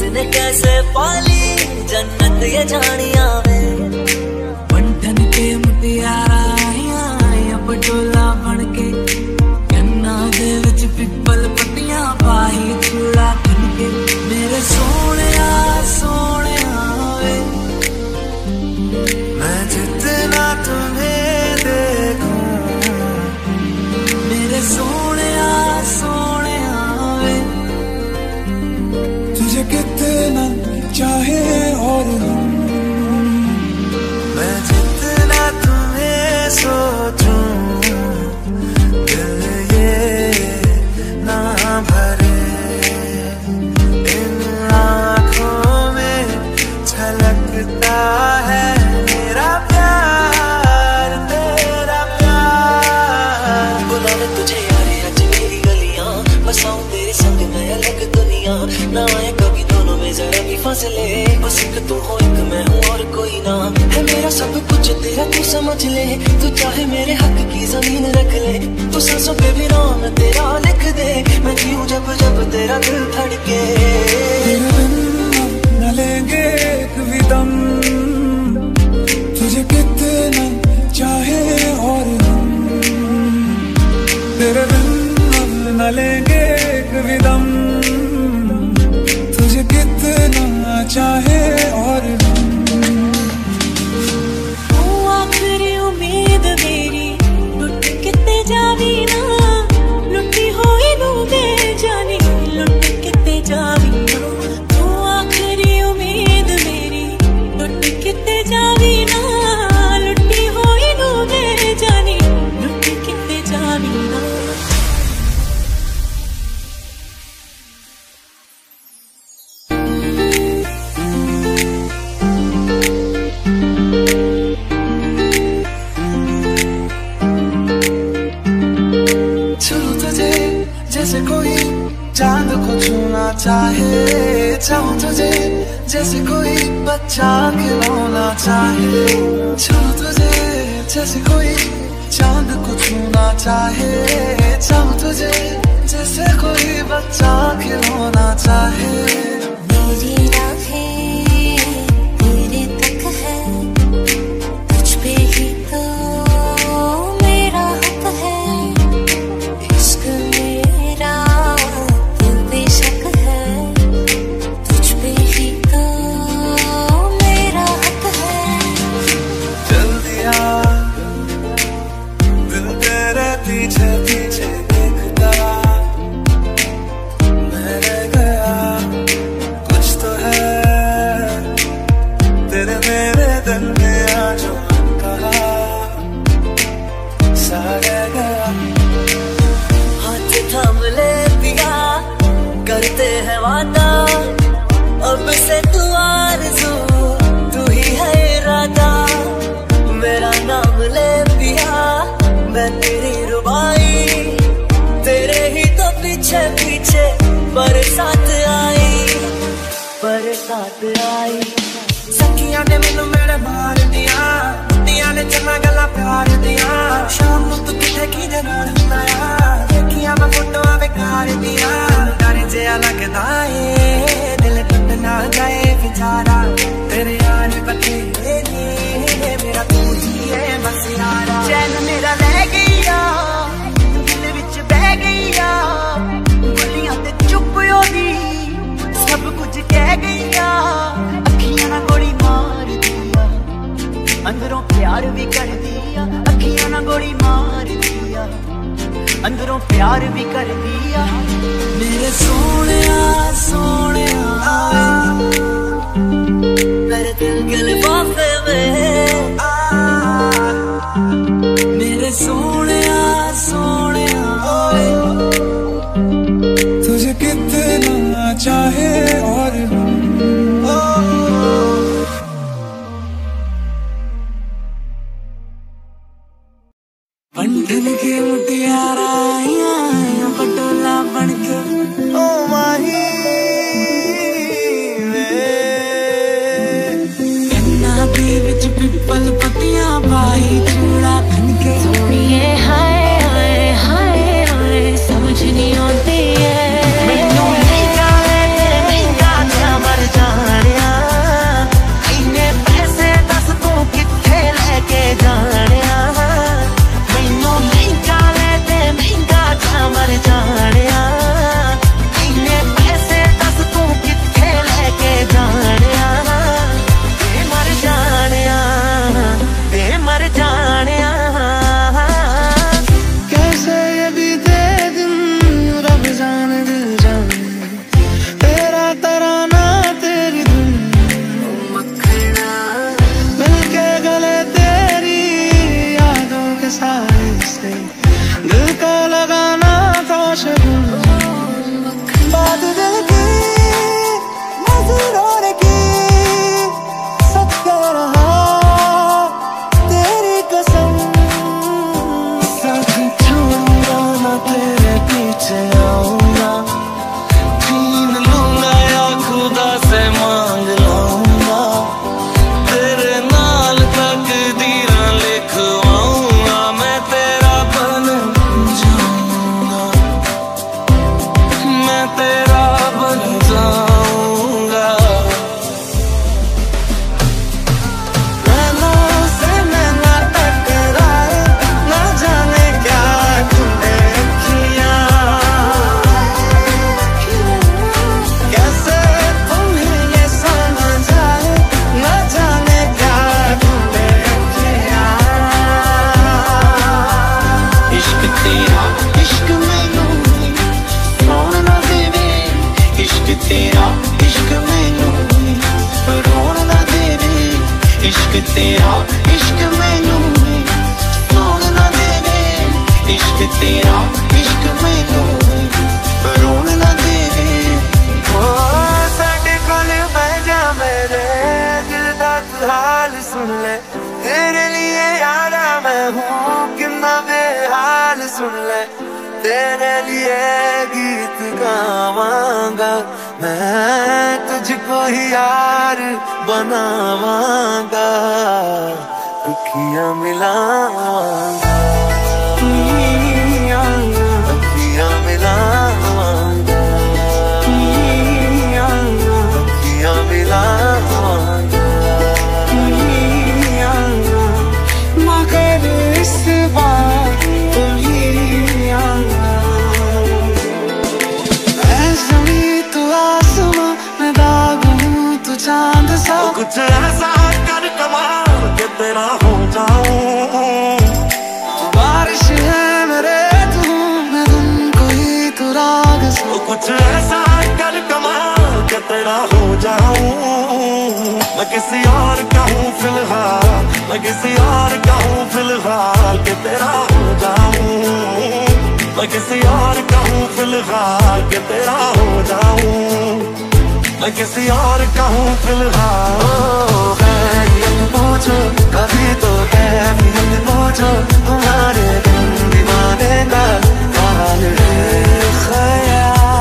ना चीज़ कैसे पाली? जन्नत ये जानिया तुझे यारे आज मेरी गलियाँ। बसाऊं तेरे संग मैं अलग दुनिया। ना आए कभी दोनों में जरा भी फासले। बस एक तू हो, एक मैं हूँ और कोई ना। है मेरा सब कुछ, तेरा तू समझ ले। तू चाहे मेरे हक की ज़मीन रख ले। तू सांसों पे भी नाम तेरा लिख दे। मैं जीऊं जब जब तेरा दिल धड़के। लेंगे एक भी दम। तुझे कितना चाहे और तेरे न लेंगे एक विदम दम। तुझे कितना चाहे outside. ਕਿੱਥੇ ਕਿਹਦੇ ਨਾਲ ਹੁੰਦਾ ਦੇਖੀਆਂ ਮੈਂ ਫੋਟੋਆਂ ਬੇਕਾਰ ਦੀਆਂ ਡਰ ਜਿਹਾ ਲੱਗਦਾ ਏ ਦਿਲ ਟੁੱਟ ਨਾ ਜਾਏ ਵਿਚਾਰਾ ਤੇਰੇ ਯਾਰ ਬਥੇਰੇ ਨੇ ਮੇਰਾ ਤੂੰ ਹੀ ਏ ਬਸ ਯਾਰਾ ਚੈਨ ਮੇਰਾ ਲੈ ਗਈਆ ਦਿਲ ਵਿੱਚ ਬਹਿ ਗਈਆ ਬੋਲੀਆਂ ਤੇ ਚੁੱਪ ਉਹਦੀ ਸਭ ਕੁਝ ਕਹਿ ਗਈਆ ਅੱਖੀਆਂ ਨਾਲ ਗੋਲੀ ਮਾਰਦੀ ਆ ਅੰਦਰੋਂ ਪਿਆਰ ਵੀ ਕਰਦੀ ਆ ਅੱਖੀਆਂ ਨਾਲ ਗੋਲੀ ਮਾਰ ਮਗਰੋਂ ਪਿਆਰ ਵੀ ਕਰਦੀ ਆ ਮੇਰੇ ਸੋਹਣਿਆ ਸੋਹਣਿਆ ਮੇਰੇ ਦਿਲ ਕੇ ਲਿਫਾਫੇ ਵਿੱਚ ਮੇਰੇ ਸੋਹਣਿਆ ਸੋਹਣਿਆ ਓਏ ਤੁਝੇ ਕਿਤਨਾ ਚਾਹੇ ਔਰ पंडल के मुटियारा te सुन ले तेरे लिए गीत गावांगा। मैं तुझको ही यार बनावांगा। दुखिया मिलावांगा। कुछ ऐसा कर कमाल के तेरा हो जाऊँ। बारिश है मेरे तुम कोई तुराग तो सो तो कुछ ऐसा कर कमाल के तेरा हो जाऊँ। मैं किसी और का हूँ फ़िलहाल, मैं किसी और का हूँ फ़िलहाल के तेरा हो जाऊँ। मैं किसी और का हूँ फ़िलहाल के तेरा हो जाऊँ। मैं किसी और का हूँ फ़िलहाल। पूछो, कभी तो कैफियत पूछो, तुम्हारे दिन दीवाने का है।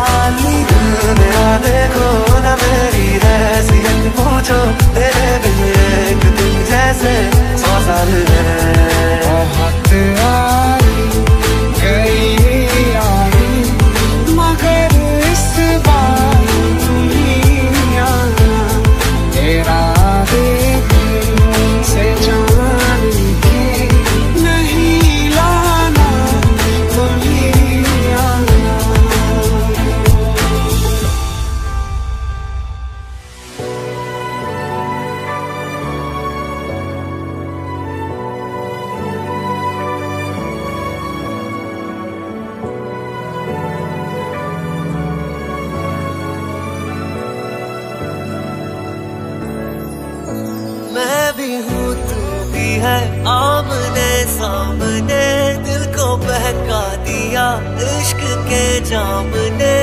भी हूँ तू भी है। आमने सामने दिल को बहका दिया इश्क के जाम ने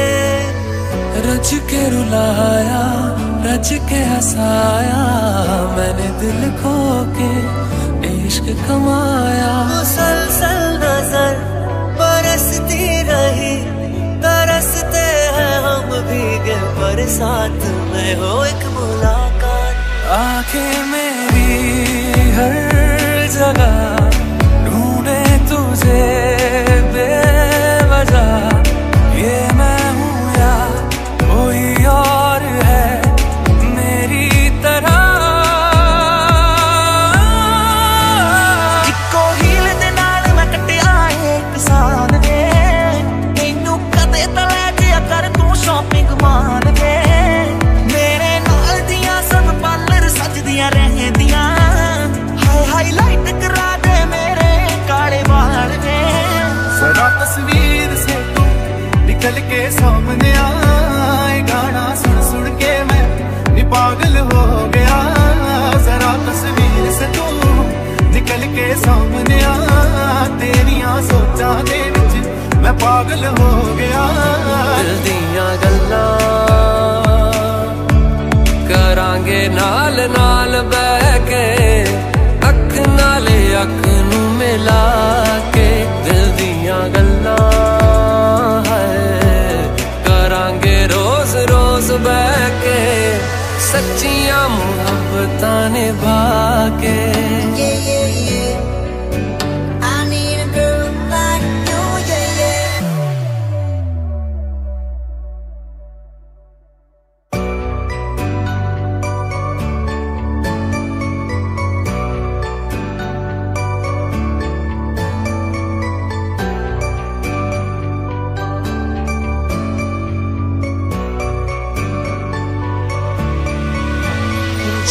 रज के रुलाया रज के हसाया मैंने दिल खो के इश्क कमाया। मुसलसल नज़र बरसती रही तरसते हैं हम भीगे बरसात में हो एक मुलाकात। आखे में जगह ढूंढे तुझे।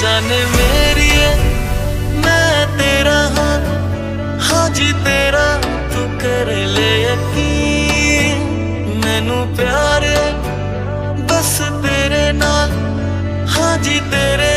ਜਾਨੇ ਮੇਰੀ ਮੈਂ ਤੇਰਾ ਹਾਂ। ਹਾਂ ਜੀ, ਤੇਰਾ ਤੂੰ ਕਰ ਲੈ ਯਕੀਨ। ਮੈਨੂੰ ਪਿਆਰ ਹੈ ਬਸ ਤੇਰੇ ਨਾਲ। ਹਾਂ ਜੀ, ਤੇਰੇ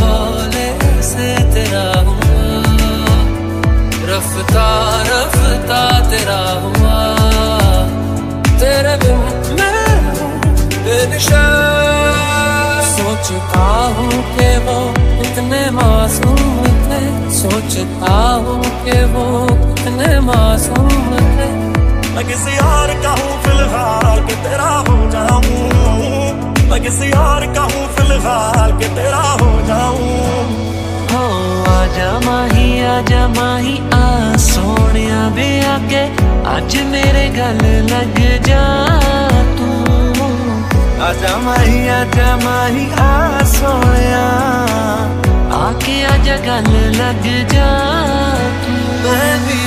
हौले से तेरा हुआ। रफ्ता रफ्ता तेरा हुआ। तेरे बिन मैं सोचता हूँ कि वो कितने मासूम थे। सोचता हूँ कि वो कितने मासूम थे। मैं किसी और का हूँ फ़िलहाल तेरा हो जाऊँ मैं किसी और का हूँ फ़िलहाल कि तेरा हो जाऊँ। हो आजा माही आजा माही आ सोनिया वे आके आज मेरे गल लग जा तू। आजा माही आजा माही आ सोया आके आजा गल लग जा तू। मैं भी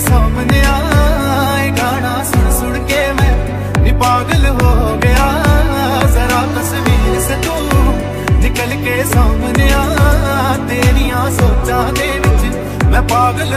निकल के सामने आए गाना सुन सुन के मैं नी पागल हो गया जरा तस्वीर से तू निकल के सामने आ तेरिया सोचा दे विच मैं पागल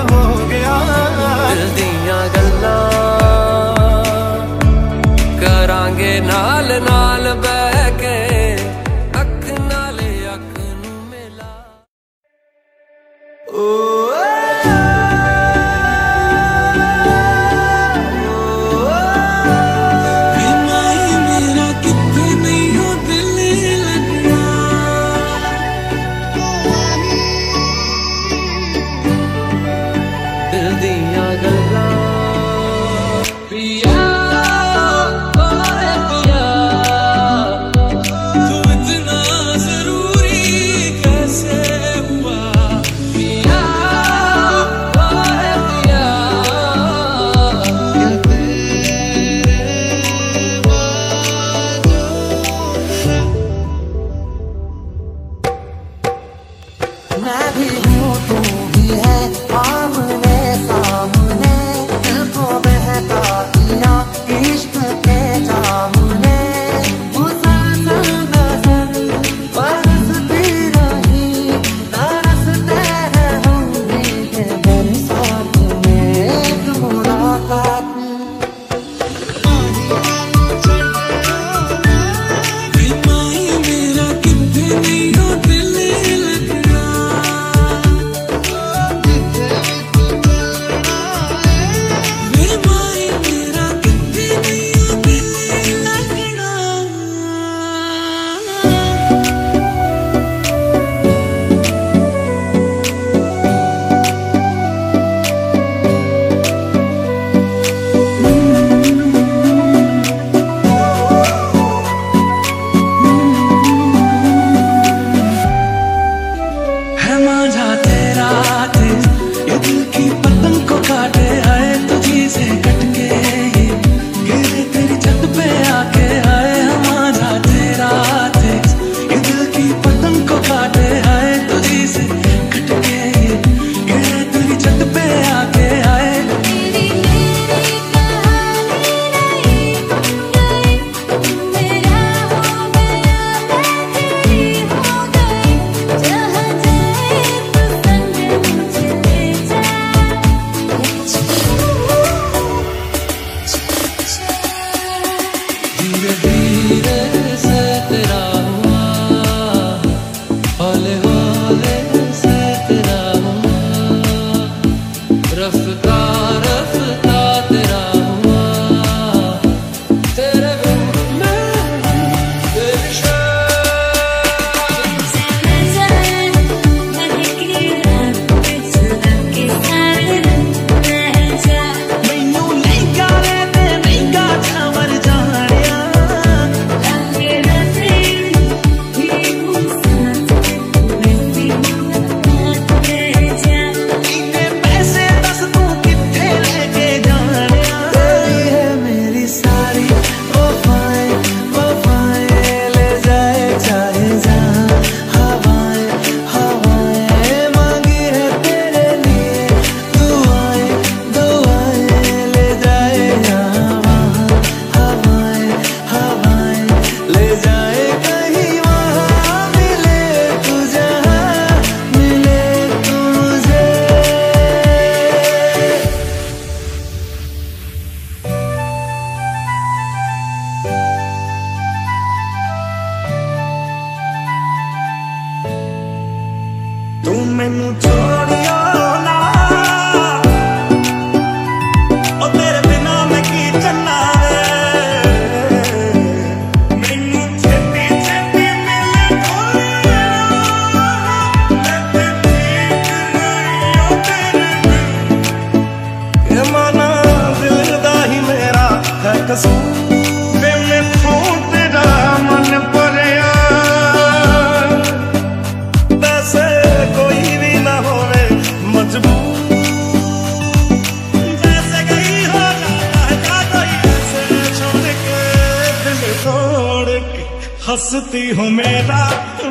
हंसती हूँ मेरा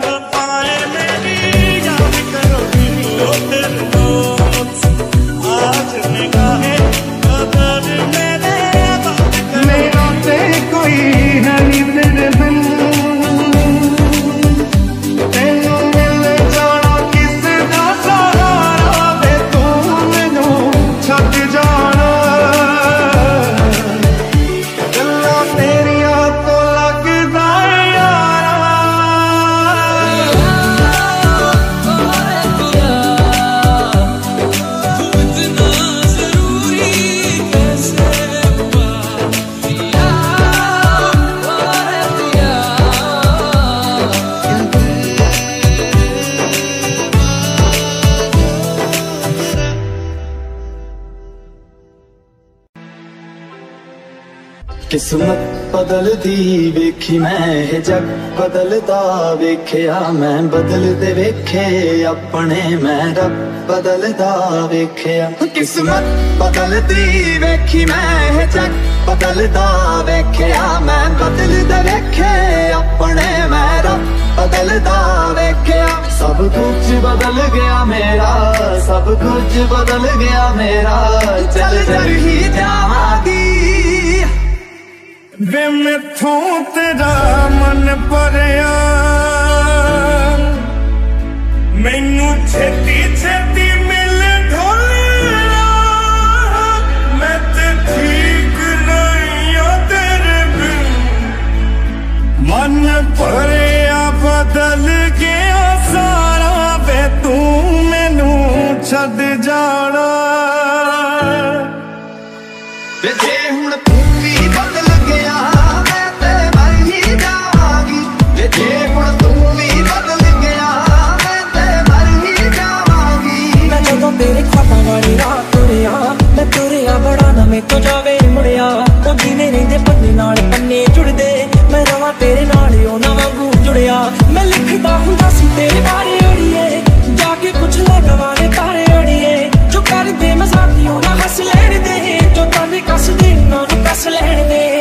बताए मेरी याद करो ਕਿਸਮਤ ਬਦਲਦੀ ਵੇਖੀ ਮੈਂ ਇਹ ਜੱਗ ਬਦਲਦਾ ਵੇਖਿਆ ਮੈਂ ਬਦਲਦੇ ਵੇਖੇ ਆਪਣੇ ਮੈਂ ਰੱਬ ਬਦਲਦਾ ਵੇਖਿਆ ਕਿਸਮਤ ਬਦਲਦੀ ਵੇਖੀ ਮੈਂ ਇਹ ਜੱਗ ਬਦਲਦਾ ਵੇਖਿਆ ਮੈਂ ਬਦਲਦੇ ਵੇਖੇ ਆਪਣੇ ਮੈਂ ਰੱਬ ਬਦਲਦਾ ਵੇਖਿਆ ਸਭ ਕੁਝ ਬਦਲ ਗਿਆ ਮੇਰਾ ਸਭ ਕੁਝ ਬਦਲ ਗਿਆ ਮੇਰਾ ਚੱਲ ਚੱਲ ਹੀ ਜਾਵਾਂਗੀ ਵੇ ਮੈਥੋਂ ਤੇਰਾ ਮਨ ਭਰਿਆ। ਮੈਨੂੰ ਛੇਤੀ ਛੇਤੀ ਮਿਲ ਢੋਲਿਆ ਮੈਂ ਤੇ ਠੀਕ ਨਹੀਂ ਆ ਤੇਰੇ ਬਿਨ। ਮਨ ਭਰਿਆ ਬਦਲ ਗਿਆ ਸਾਰਾ ਵੇ ਤੂੰ ਮੈਨੂੰ ਛੱਡ ਜਾਣਾ। ਬੜਾ ਜਾਵੇ ਮੁੜਿਆ। ਉਹ ਜਿਵੇਂ ਰਹਿੰਦੇ ਪੰਨੇ ਨਾਲ, ਪੰਨੇ ਜੁੜਦੇ। ਮੈਂ ਰਵਾਂ ਤੇਰੇ ਨਾਲ ਉਹ ਵਾਂਗੂ ਜੁੜਿਆ। ਮੈਂ ਲਿਖਦਾ ਹੁੰਦਾ ਸੀ, ਤੇਰੇ ਬਾਰੇ ਅੜੀਏ। ਜਾ ਕੇ ਪੁੱਛ ਲੈ ਗਵਾਰੇ ਤਾਰੇ ਅੜੀਏ। ਜੋ ਕਰਦੇ ਮਜ਼ਾਕੀ ਉਹ ਨਾ ਹੱਸ ਲੈਣ ਦੇ। ਜੋ ਤਾਨੇ ਕੱਸਦੇ ਉਹਨਾਂ ਨੂੰ ਕੱਸ ਲੈਣ ਦੇ।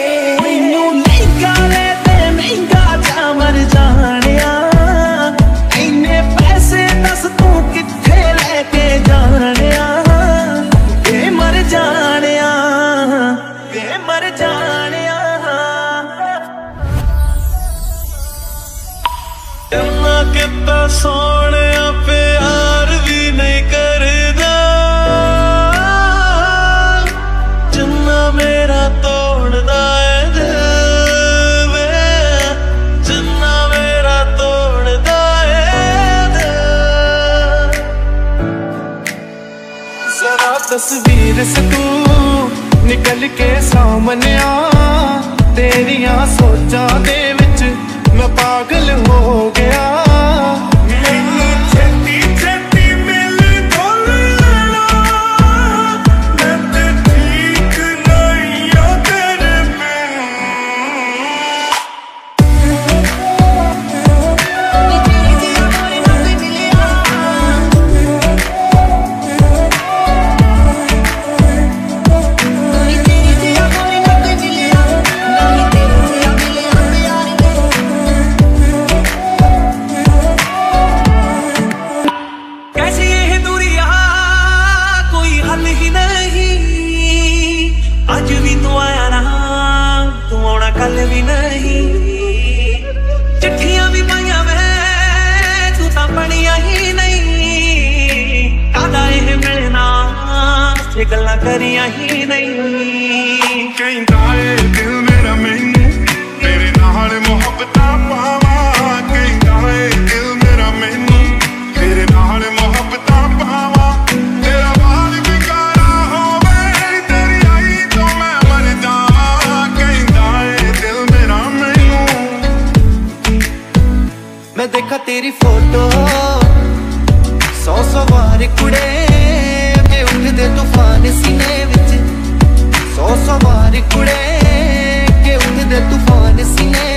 ਦੇਖਾ ਤੇਰੀ ਫੋਟੋ ਸੌ ਸੌ ਵਾਰ ਕੁੜੇ ਅੱਗੇ ਉੱਠਦੇ ਤੂਫਾਨ ਸੀਨੇ ਵਿੱਚ ਸੌ ਸੌ ਵਾਰ ਕੁੜੇ ਅੱਗੇ ਉੱਠਦੇ ਤੂਫਾਨ ਸੀਨੇ